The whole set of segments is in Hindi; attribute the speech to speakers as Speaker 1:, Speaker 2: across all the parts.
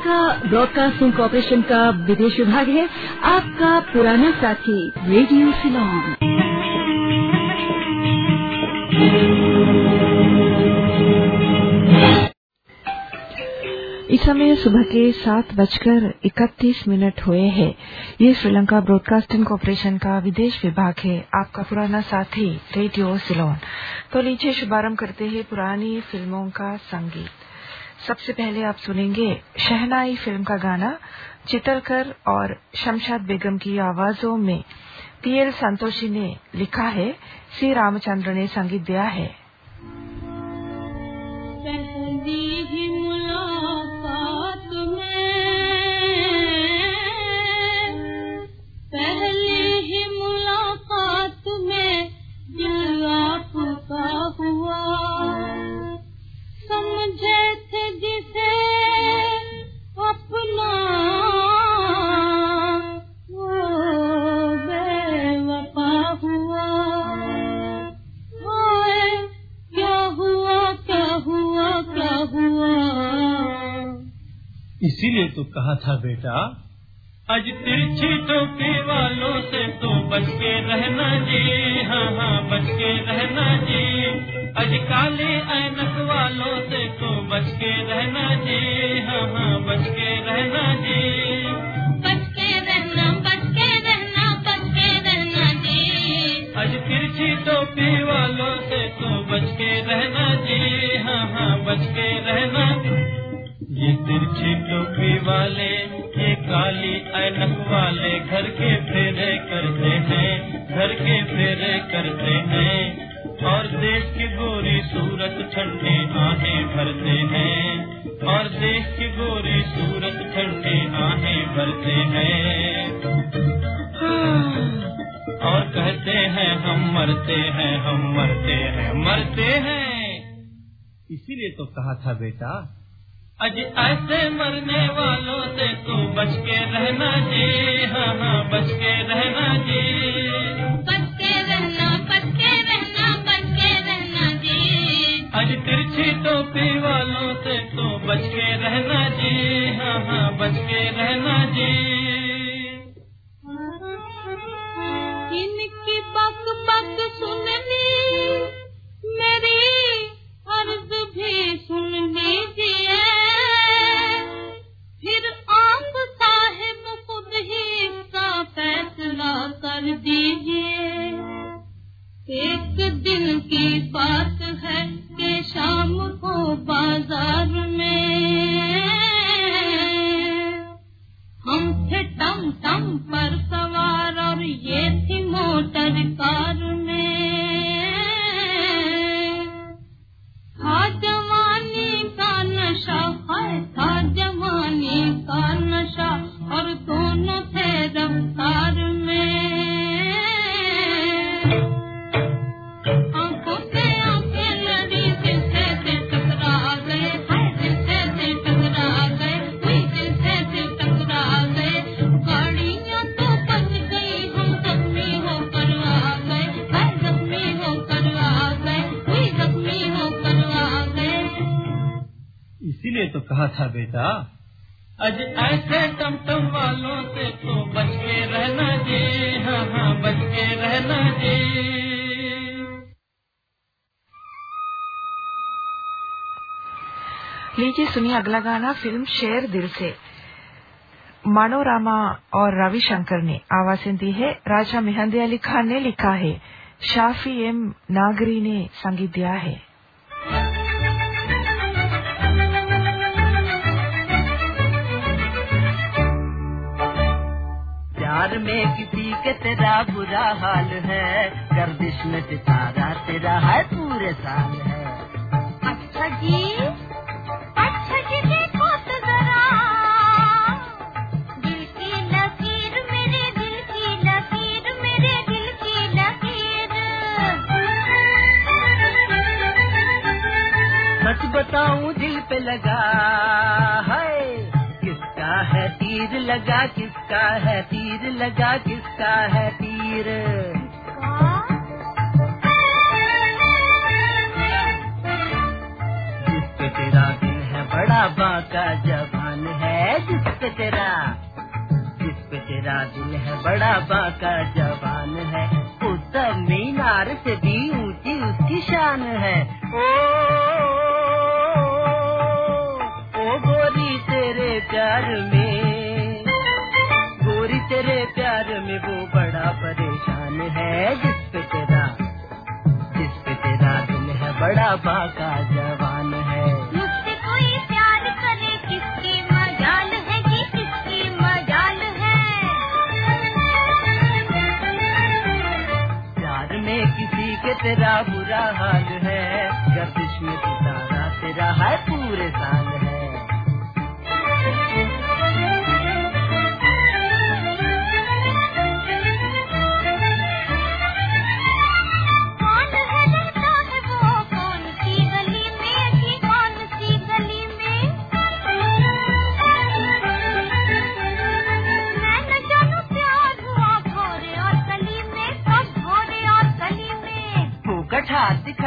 Speaker 1: श्रीलंका ब्रॉडकास्टिंग कॉरपोरेशन का विदेश विभाग है, आपका पुराना साथी रेडियो सिलोन
Speaker 2: इस समय सुबह के सात बजकर इकतीस मिनट हुए हैं। ये श्रीलंका ब्रॉडकास्टिंग कॉरपोरेशन का विदेश विभाग है, आपका पुराना साथी रेडियो सिलोन तो नीचे शुभारंभ करते हैं पुरानी फ़िल्मों का संगीत। सबसे पहले आप सुनेंगे शहनाई फ़िल्म का गाना, चितरकर और शमशाद बेगम की आवाजों में पीएल संतोषी ने लिखा है, सी रामचंद्र ने संगीत दिया है।
Speaker 3: इसीलिए तो कहा था बेटा।
Speaker 4: आज तिरछी टोपी वालों से तो बच के रहना जी। हाँ हाँ बच के रहना जी। आज काले ऐनक वालों से तो बच के रहना जी। हाँ हाँ बच के रहना जी।
Speaker 5: बच के रहना बच के रहना बच के रहना जी।
Speaker 4: आज तिरछी टोपी वालों से तो बच के रहना जी। हाँ हाँ बच के रहना। ये तिरछी टोपी वाले, ये काली ऐनक वाले घर के फेरे करते हैं, घर के फेरे करते हैं। और देश की गोरी सूरत ठंडे आहें भरते हैं, और देश की गोरी सूरत ठंडे आहें भरते हैं। और कहते हैं, हम मरते हैं, हम मरते हैं मरते हैं।
Speaker 3: इसीलिए तो कहा था बेटा
Speaker 4: अज ऐसे मरने वालों से तो बच के रहना जी। हाँ हाँ बच के रहना जी।
Speaker 5: बच के रहना बच के रहना बच के रहना जी।
Speaker 4: अज तिरछी टोपी वालों से तो बच के रहना जी। हाँ हाँ बच के रहना जी।
Speaker 5: इनकी बक बक सुननी
Speaker 3: इसीलिए तो कहा था बेटा
Speaker 4: अज ऐसे टमटम वालों से तो बच के रहना जी हाँ हाँ बच के रहना जी।
Speaker 2: लीजिए सुनिए अगला गाना फ़िल्म शेर दिल से। मनोरामा और रविशंकर ने आवाज़ें दी है। राजा मेहंदी अली खान ने लिखा है शाफी एम नागरी ने संगीत दिया है।
Speaker 6: प्यार में किसी के तेरा बुरा हाल है। गर्दिश में सितारा तेरा है पूरे साल है।
Speaker 5: अच्छा जी अच्छा जी देखो तो जरा। दिल की लकीर मेरे दिल की लकीर मेरे दिल की लकीर।
Speaker 6: सच बताऊँ दिल पे लगा है किसका है तीर लगा किसका है तीर लगा किसका है तीर जिसपे तेरा दिल है बड़ा बाका जवान है जिस पे तेरा जिस पे तेरा दिल है बड़ा बाका जवान है उस मीनार से भी ऊँची उसकी शान है ओ, ओ गोरी तेरे प्यार में है जिस पे तेरा जिस पे तेरा दिल है बड़ा बाका जवान है।
Speaker 7: मुझसे कोई प्यार करे किसकी मजाल है कि किसकी मजाल है?
Speaker 6: प्यार में किसी के तेरा बुरा हाल है गर्दिश में सितारा तेरा है पूरे साल है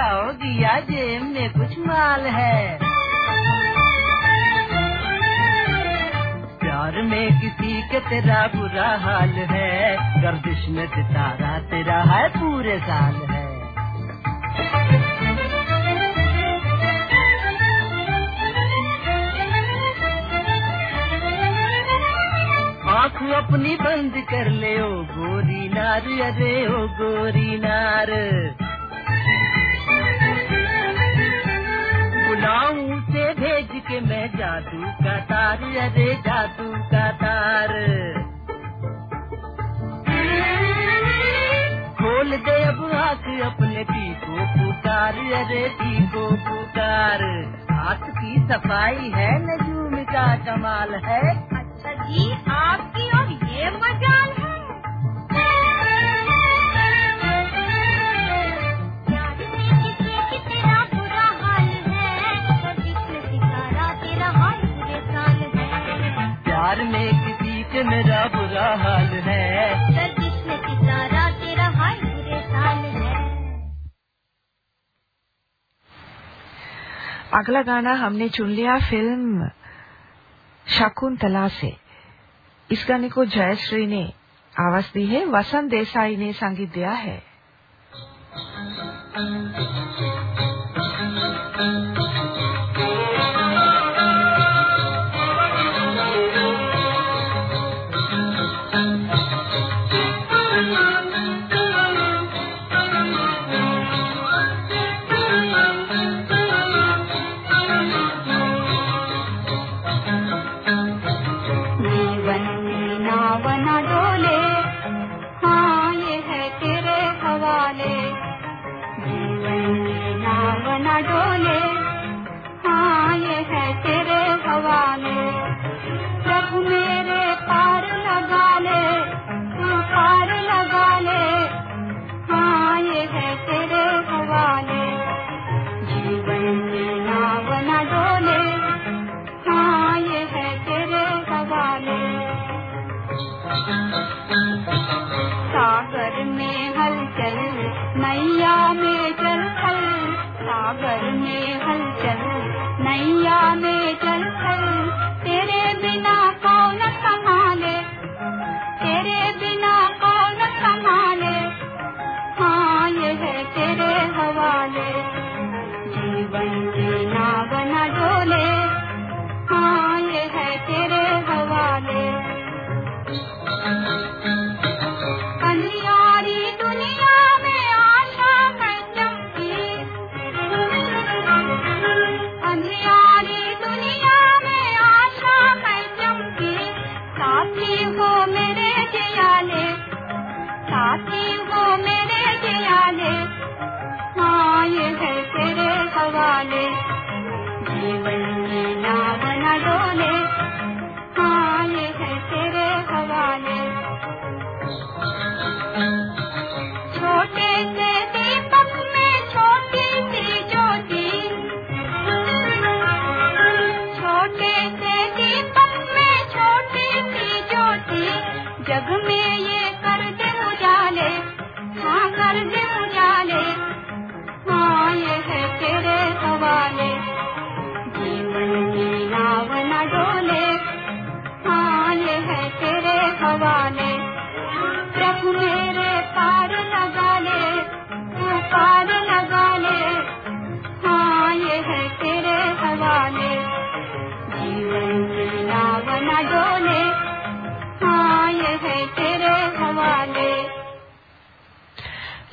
Speaker 6: दिखाओ दिया जेब में कुछ माल है। प्यार में किसी के तेरा बुरा हाल है, गर्दिश में सितारा तेरा है पूरे साल है। आँख अपनी बंद कर ले, ओ गोरी नार, अरे ओ गोरी नार। बुलाऊं से भेज के मैं जादू का तार, अरे जादू का तार। खोल दे अब आँख अपने पी को पुकार, अरे पी को पुकार। हाथ की सफ़ाई है, नजूम का कमाल है।
Speaker 7: अच्छा जी, आपकी और ये मजाल है प्यार में किसी के
Speaker 6: मेरा बुरा हाल है
Speaker 7: गर्दिश में सितारा तेरा हाल बुरे साल है
Speaker 8: अगला गाना हमने चुन लिया फ़िल्म शकुंतला से इस गाने को जयश्री ने आवाज़ दी है वसंत देसाई ने संगीत दिया है
Speaker 7: जीवन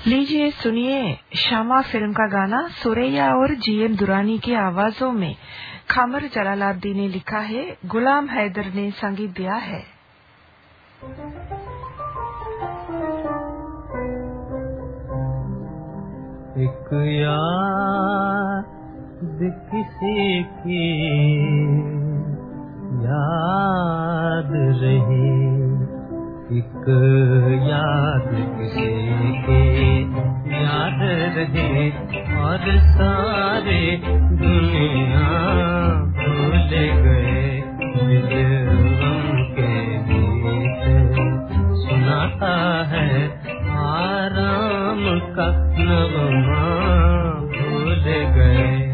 Speaker 2: लीजिए, सुनिए श्यामा फ़िल्म का गाना सुरैया और जीएम दुरानी की आवाजों में। खामर जलालाब्दी ने लिखा है, गुलाम हैदर ने संगीत दिया है।
Speaker 3: एक याद किसी की याद रही। एक याद किसी की याद रहे और सारे दुनिया भूल गए के गीत सुनाता है आराम का नगमा भूल गए।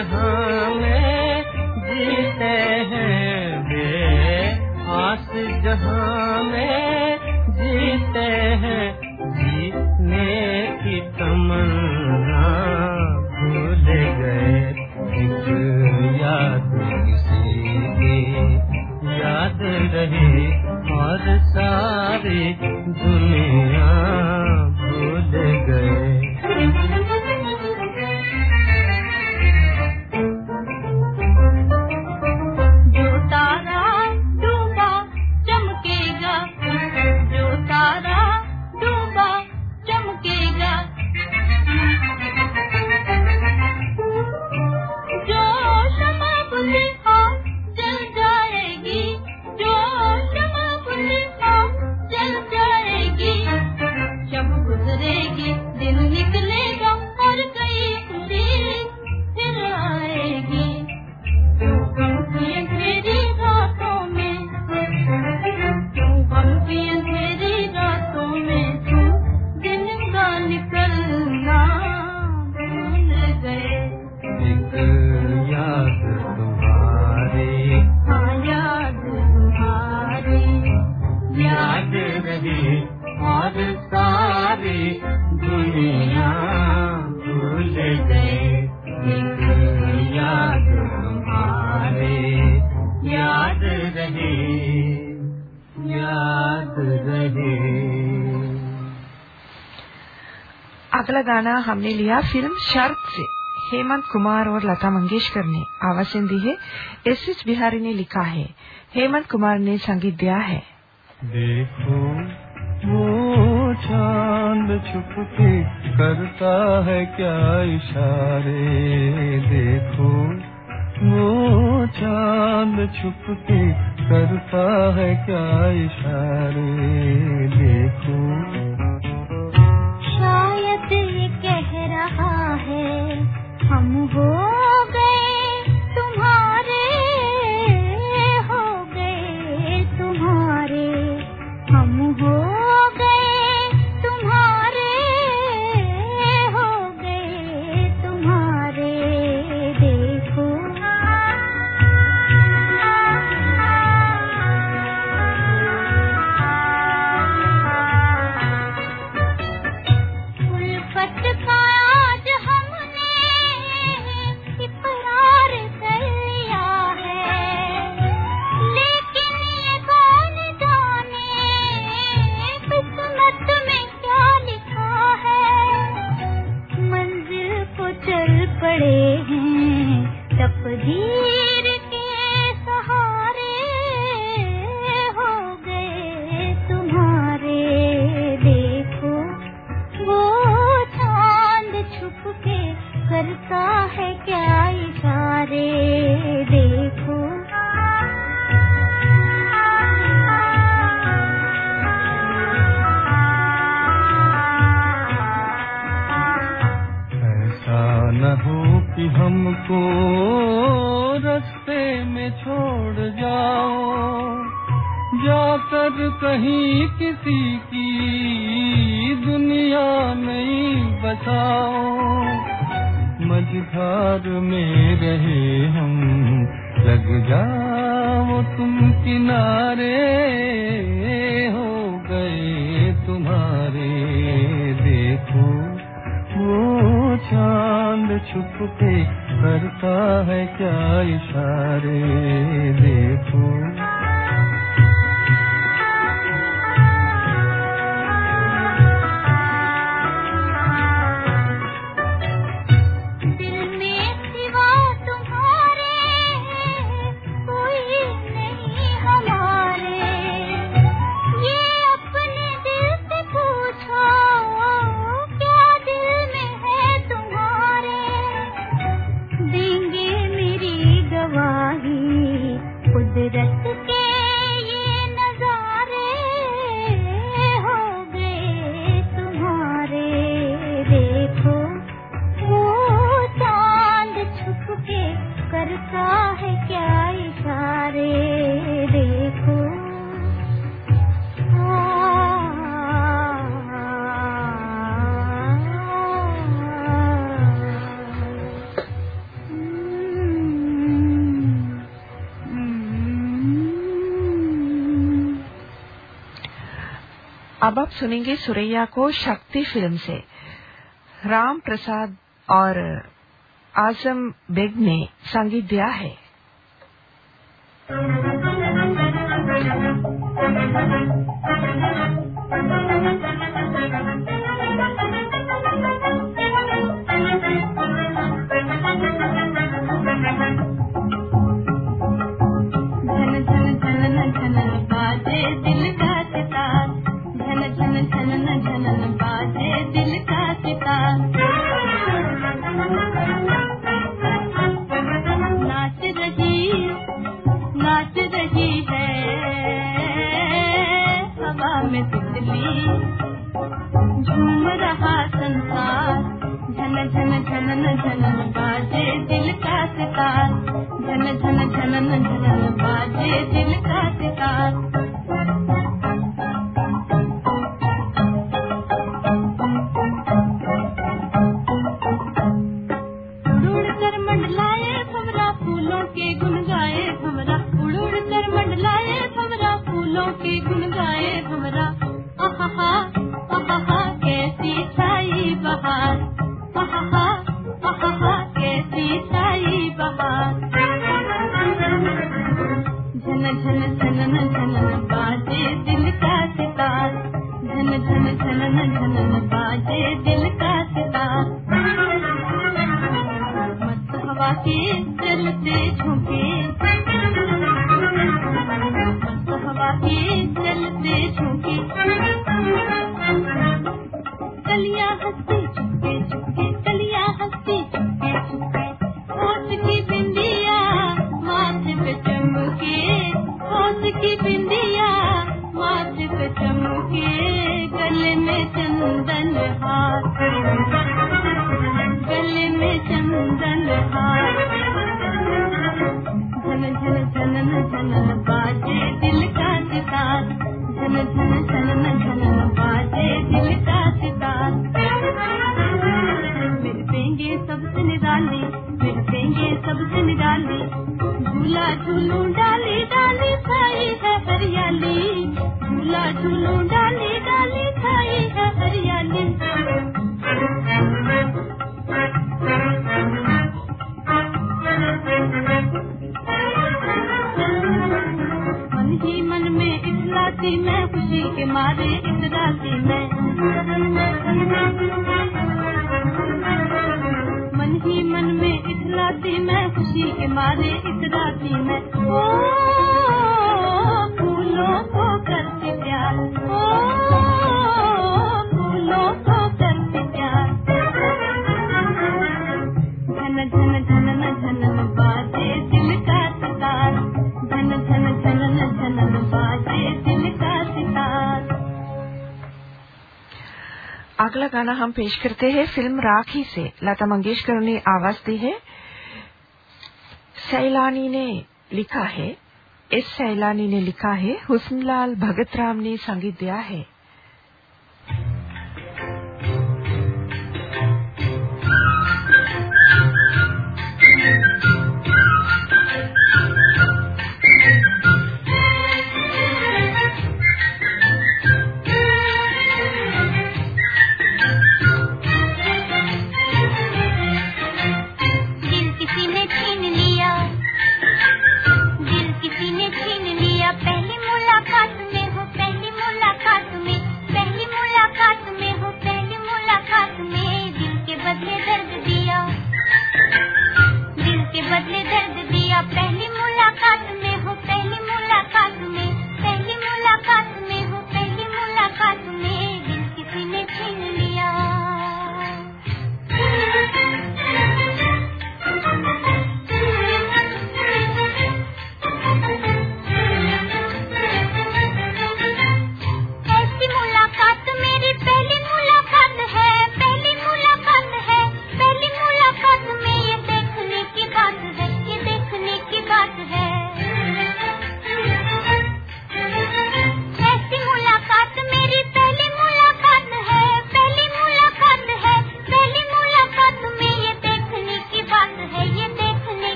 Speaker 3: जहाँ में जीते हैं वे। आस जहाँ में जीते हैं जीने की तमन्ना।
Speaker 2: हमने लिया फ़िल्म शर्त से। हेमंत कुमार और लता मंगेशकर ने आवाज़ें दी है एस एस बिहारी ने लिखा है। हेमंत कुमार ने संगीत दिया है।
Speaker 3: देखो, वो चाँद छुप के करता है क्या इशारे? देखो, वो चाँद छुप के करता है क्या इशारे? देखो
Speaker 7: किनारे हो गए तुम्हारे देखो वो चाँद छुप के करता है क्या इशारे देखो
Speaker 2: अब आप सुनेंगे सुरैया को शक्ति फ़िल्म से राम प्रसाद और आज़म बेग ने संगीत दिया है
Speaker 5: 天 गाना
Speaker 7: हम पेश करते हैं फ़िल्म राखी से। लता मंगेशकर ने आवाज़ दी है। सैलानी ने लिखा है। एस सैलानी ने लिखा है। हुसनलाल भगत राम ने संगीत दिया है।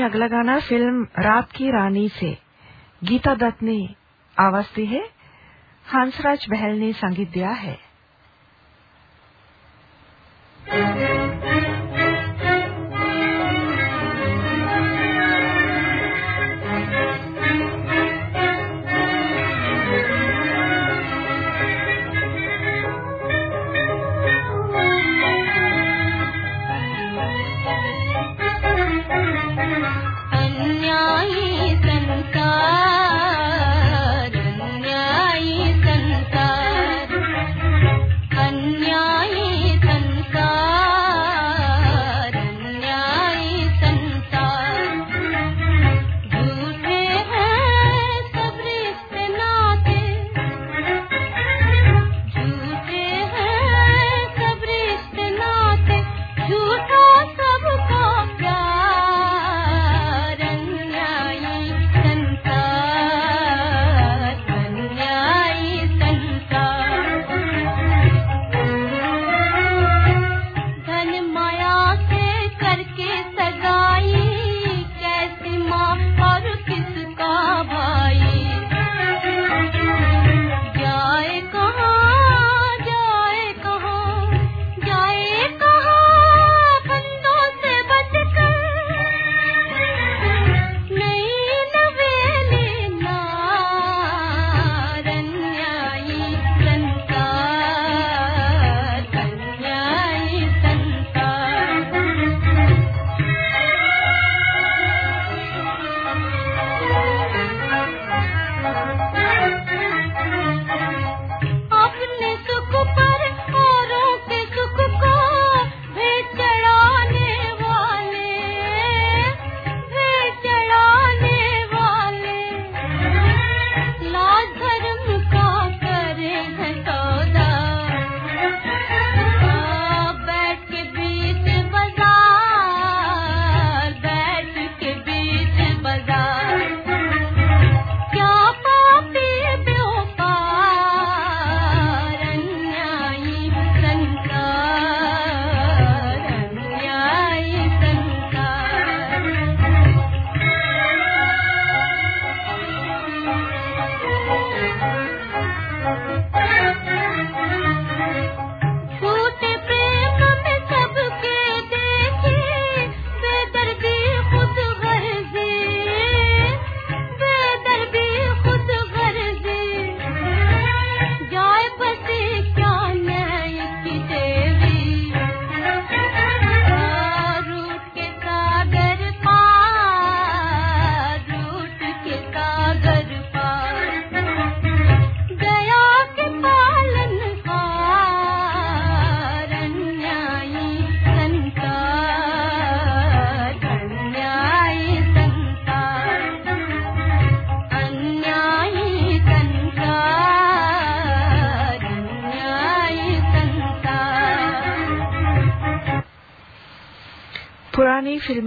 Speaker 7: सुनिए अगला गाना फ़िल्म रात की रानी से। गीता दत्त ने आवाज़ दी है। हंसराज बहल ने संगीत दिया है।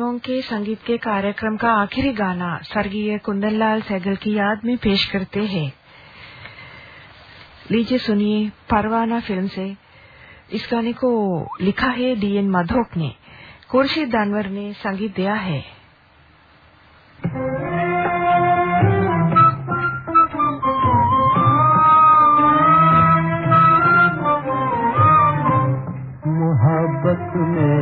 Speaker 2: फ़िल्मों के संगीत के कार्यक्रम का आखिरी गाना स्वर्गीय कुंदनलाल सहगल की याद में पेश करते हैं। लीजिए सुनिए परवाना फ़िल्म से। इस गाने को लिखा है डीएन माधोक ने। खुर्शीद दानवर ने संगीत दिया है।
Speaker 3: मोहब्बत में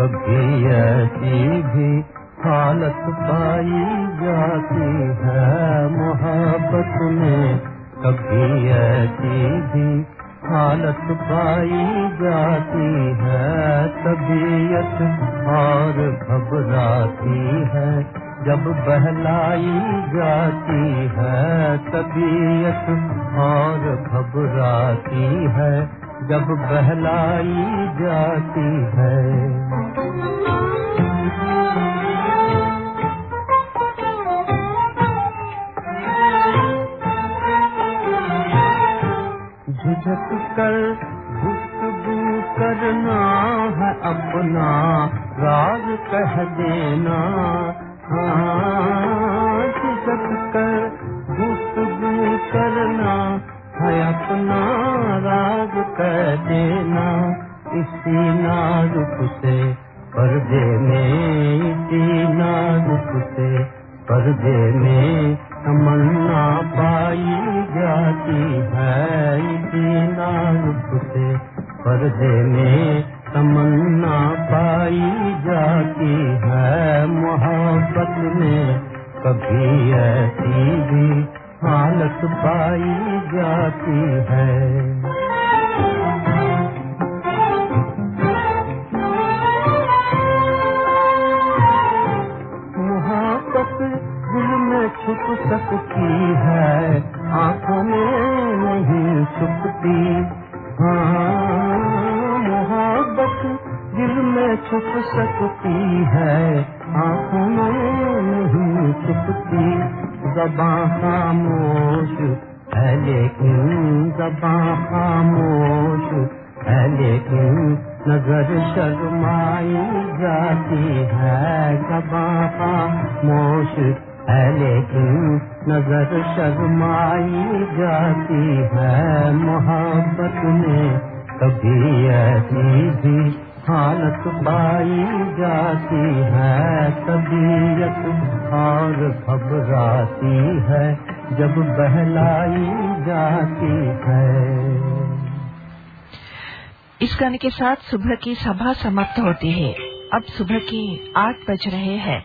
Speaker 3: कभी ऐसी भी हालत पाई जाती है मोहब्बत में। कभी ऐसी भी हालत पाई जाती है, तबीयत और घबराती है। जब बहलाई जाती है, तबीयत और घबराती है। जब बहलाई जाती है झुझक कर गुफ्तगू करना है अपना, राज कह देना। हाँ झुझक कर गुफ्तगू करना है अपना, राज कह देना। इसी नाजुक से पर्दे में इसी नाजुक से, पर्दे में तमन्ना पाई जाती है इसी नाजुक से, पर्दे में तमन्ना पाई जाती है मोहब्बत में कभी ऐसी भी हालत पाई जाती है। छुप सकती है, आँखों में नहीं छुपती। हाँ मोहब्बत दिल में छुप सकती है, आँखों में नहीं छुपती। जबां खामोश है, लेकिन जबां खामोश है, लेकिन नज़र शर्माई जाती है। जबां खामोश है लेकिन नज़र शर्माई जाती है मोहब्बत में, कभी ऐसी भी हालत पाई जाती है। तबीयत और घबराती है जब बहलाई जाती है।
Speaker 2: इस गाने के साथ सुबह की सभा समाप्त होती है। अब सुबह की आठ बज रहे हैं।